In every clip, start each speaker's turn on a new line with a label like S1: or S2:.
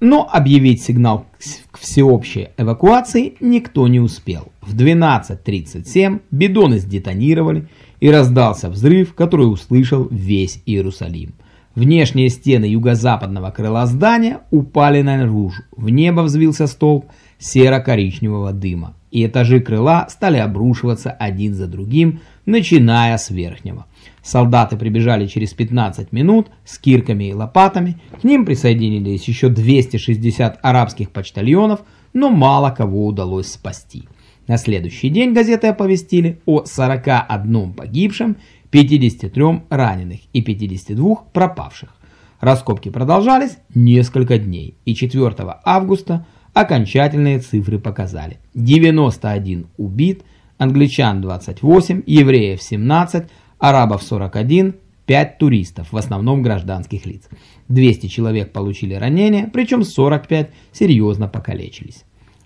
S1: Но объявить сигнал к всеобщей эвакуации никто не успел. В 12.37 бидоны сдетонировали и раздался взрыв, который услышал весь Иерусалим. Внешние стены юго-западного крыла здания упали наружу. В небо взвился столб серо-коричневого дыма, и этажи крыла стали обрушиваться один за другим, начиная с верхнего. Солдаты прибежали через 15 минут с кирками и лопатами, к ним присоединились еще 260 арабских почтальонов, но мало кого удалось спасти. На следующий день газеты оповестили о 41 погибшем, 53 раненых и 52 пропавших. Раскопки продолжались несколько дней, и 4 августа окончательные цифры показали. 91 убит, англичан 28, евреев 17, арабов 41, 5 туристов, в основном гражданских лиц. 200 человек получили ранения, причем 45 серьезно покалечились.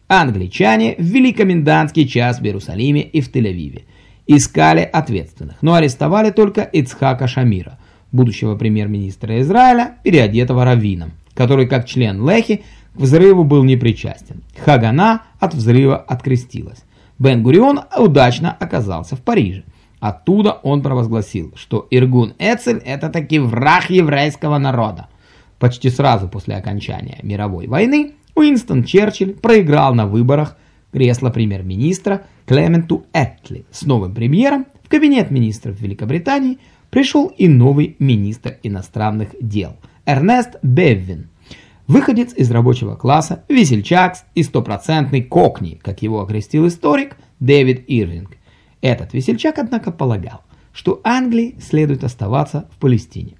S1: Англичане ввели комендантский час в Иерусалиме и в Тель-Авиве. Искали ответственных, но арестовали только Ицхака Шамира, будущего премьер-министра Израиля, переодетого раввином, который как член Лехи к взрыву был непричастен. Хагана от взрыва открестилась. Бен-Гурион удачно оказался в Париже. Оттуда он провозгласил, что Иргун Эцель – это таки враг еврейского народа. Почти сразу после окончания мировой войны Уинстон Черчилль проиграл на выборах кресло премьер-министра Клементу Этли. С новым премьером в кабинет министров Великобритании пришел и новый министр иностранных дел Эрнест Беввин. Выходец из рабочего класса, весельчак и стопроцентный кокни, как его окрестил историк Дэвид Ирвинг. Этот весельчак, однако, полагал, что Англии следует оставаться в Палестине.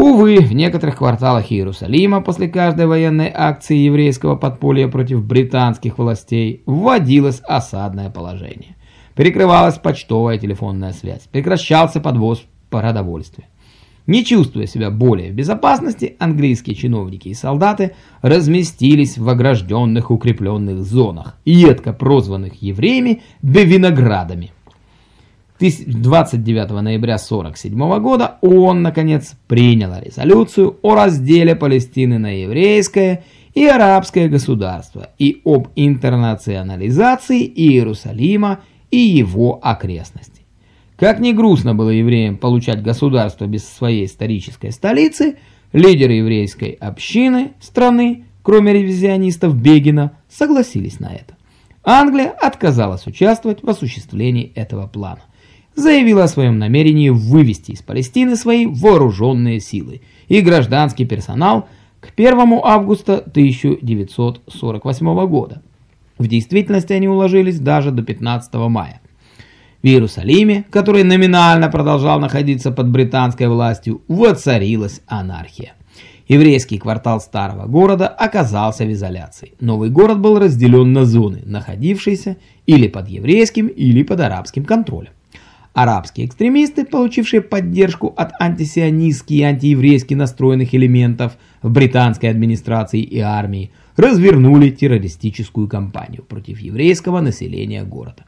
S1: Увы, в некоторых кварталах Иерусалима после каждой военной акции еврейского подполья против британских властей вводилось осадное положение. Перекрывалась почтовая телефонная связь, прекращался подвоз продовольствия. Не чувствуя себя более в безопасности, английские чиновники и солдаты разместились в огражденных укрепленных зонах, едко прозванных евреями «бевиноградами». 29 ноября 1947 года ООН, наконец, приняла резолюцию о разделе Палестины на еврейское и арабское государство и об интернационализации Иерусалима и его окрестностей. Как ни грустно было евреям получать государство без своей исторической столицы, лидеры еврейской общины страны, кроме ревизионистов Бегина, согласились на это. Англия отказалась участвовать в осуществлении этого плана. Заявила о своем намерении вывести из Палестины свои вооруженные силы и гражданский персонал к 1 августа 1948 года. В действительности они уложились даже до 15 мая. В Иерусалиме, который номинально продолжал находиться под британской властью, воцарилась анархия. Еврейский квартал старого города оказался в изоляции. Новый город был разделен на зоны, находившиеся или под еврейским, или под арабским контролем. Арабские экстремисты, получившие поддержку от антисионистски и антиеврейски настроенных элементов в британской администрации и армии, развернули террористическую кампанию против еврейского населения города.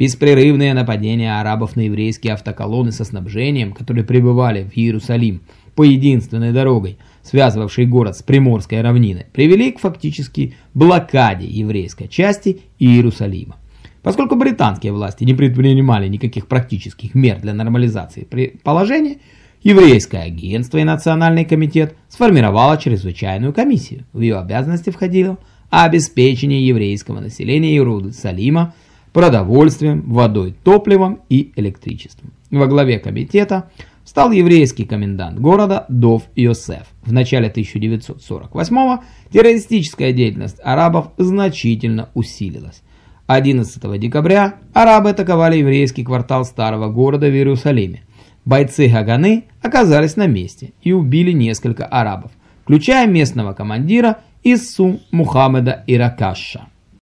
S1: Беспрерывные нападения арабов на еврейские автоколонны со снабжением, которые прибывали в Иерусалим по единственной дорогой, связывавшей город с Приморской равниной, привели к фактически блокаде еврейской части Иерусалима. Поскольку британские власти не предпринимали никаких практических мер для нормализации положения, еврейское агентство и национальный комитет сформировало чрезвычайную комиссию. В ее обязанности входило обеспечение еврейского населения Иерусалима продовольствием, водой, топливом и электричеством. Во главе комитета стал еврейский комендант города Дов Йосеф. В начале 1948-го террористическая деятельность арабов значительно усилилась. 11 декабря арабы атаковали еврейский квартал старого города в Иерусалиме. Бойцы Гаганы оказались на месте и убили несколько арабов, включая местного командира Иссу Мухаммеда Иракаша.